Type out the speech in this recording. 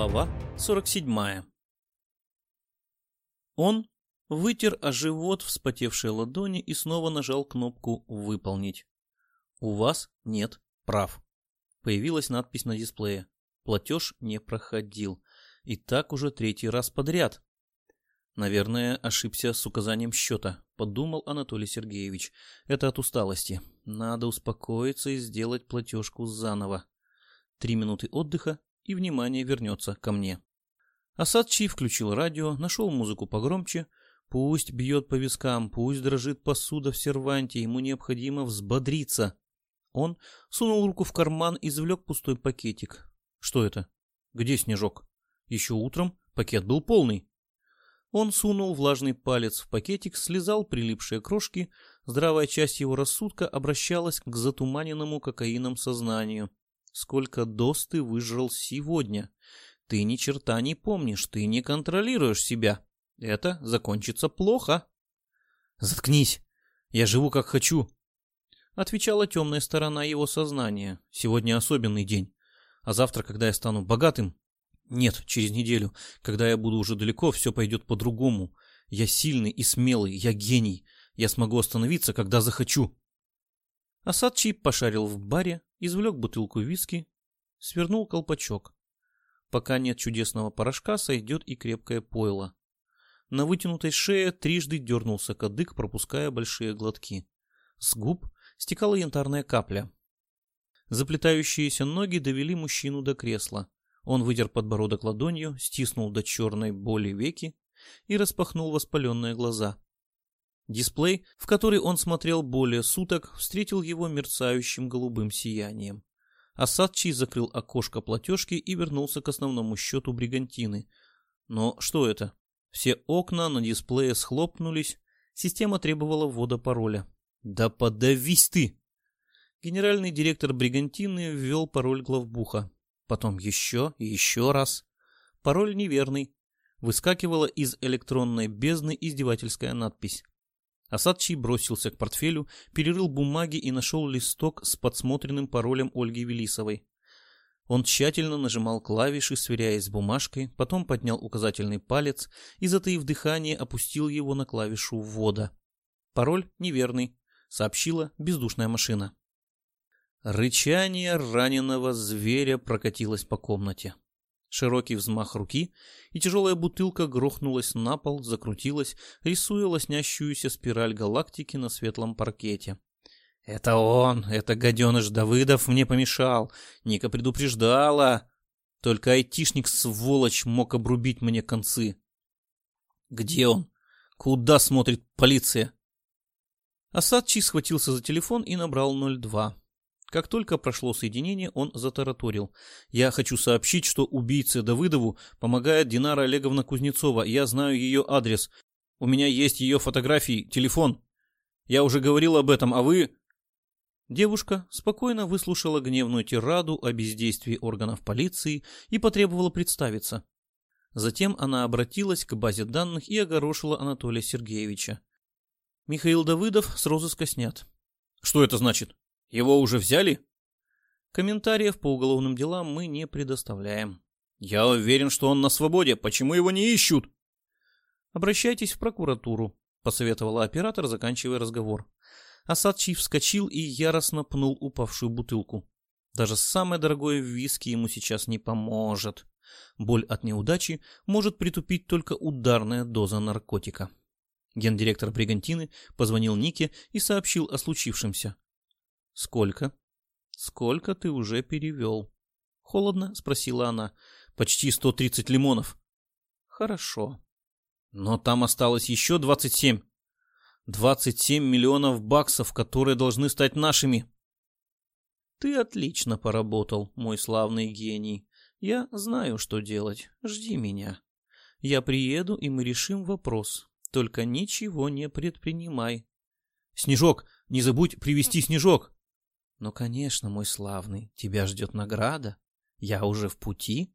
47. Он вытер о живот вспотевшие ладони и снова нажал кнопку «Выполнить». «У вас нет прав». Появилась надпись на дисплее. Платеж не проходил. И так уже третий раз подряд. Наверное, ошибся с указанием счета, подумал Анатолий Сергеевич. Это от усталости. Надо успокоиться и сделать платежку заново. Три минуты отдыха, и внимание вернется ко мне. Асадчи включил радио, нашел музыку погромче. Пусть бьет по вискам, пусть дрожит посуда в серванте, ему необходимо взбодриться. Он сунул руку в карман и извлек пустой пакетик. Что это? Где снежок? Еще утром пакет был полный. Он сунул влажный палец в пакетик, слезал прилипшие крошки, здравая часть его рассудка обращалась к затуманенному кокаином сознанию. Сколько доз ты выжрал сегодня? Ты ни черта не помнишь, ты не контролируешь себя. Это закончится плохо. Заткнись. Я живу как хочу. Отвечала темная сторона его сознания. Сегодня особенный день. А завтра, когда я стану богатым, нет, через неделю, когда я буду уже далеко, все пойдет по-другому. Я сильный и смелый, я гений. Я смогу остановиться, когда захочу. Асадчи пошарил в баре, извлек бутылку виски, свернул колпачок. Пока нет чудесного порошка, сойдет и крепкое пойло. На вытянутой шее трижды дернулся кадык, пропуская большие глотки. С губ стекала янтарная капля. Заплетающиеся ноги довели мужчину до кресла. Он вытер подбородок ладонью, стиснул до черной боли веки и распахнул воспаленные глаза. Дисплей, в который он смотрел более суток, встретил его мерцающим голубым сиянием. Асадчий закрыл окошко платежки и вернулся к основному счету бригантины. Но что это? Все окна на дисплее схлопнулись, система требовала ввода пароля. «Да подавись ты!» Генеральный директор бригантины ввел пароль главбуха. Потом еще и еще раз. Пароль неверный. Выскакивала из электронной бездны издевательская надпись. Асадчий бросился к портфелю, перерыл бумаги и нашел листок с подсмотренным паролем Ольги Велисовой. Он тщательно нажимал клавиши, сверяясь с бумажкой, потом поднял указательный палец и, затаив дыхание, опустил его на клавишу ввода. Пароль неверный, сообщила бездушная машина. Рычание раненого зверя прокатилось по комнате. Широкий взмах руки, и тяжелая бутылка грохнулась на пол, закрутилась, рисуя лоснящуюся спираль галактики на светлом паркете. «Это он, это гаденыш Давыдов мне помешал. Ника предупреждала. Только айтишник-сволочь мог обрубить мне концы. Где он? Куда смотрит полиция?» Асадчий схватился за телефон и набрал 02. Как только прошло соединение, он затараторил. «Я хочу сообщить, что убийце Давыдову помогает Динара Олеговна Кузнецова. Я знаю ее адрес. У меня есть ее фотографии, телефон. Я уже говорил об этом, а вы...» Девушка спокойно выслушала гневную тираду о бездействии органов полиции и потребовала представиться. Затем она обратилась к базе данных и огорошила Анатолия Сергеевича. «Михаил Давыдов с розыска снят». «Что это значит?» Его уже взяли? Комментариев по уголовным делам мы не предоставляем. Я уверен, что он на свободе. Почему его не ищут? Обращайтесь в прокуратуру, посоветовала оператор, заканчивая разговор. Асадчий вскочил и яростно пнул упавшую бутылку. Даже самое дорогое виски ему сейчас не поможет. Боль от неудачи может притупить только ударная доза наркотика. Гендиректор Бригантины позвонил Нике и сообщил о случившемся. Сколько? Сколько ты уже перевел? Холодно спросила она. Почти сто тридцать лимонов. Хорошо. Но там осталось еще двадцать семь. Двадцать семь миллионов баксов, которые должны стать нашими. Ты отлично поработал, мой славный гений. Я знаю, что делать. Жди меня. Я приеду, и мы решим вопрос. Только ничего не предпринимай. Снежок, не забудь привести снежок. «Ну, конечно, мой славный, тебя ждет награда. Я уже в пути».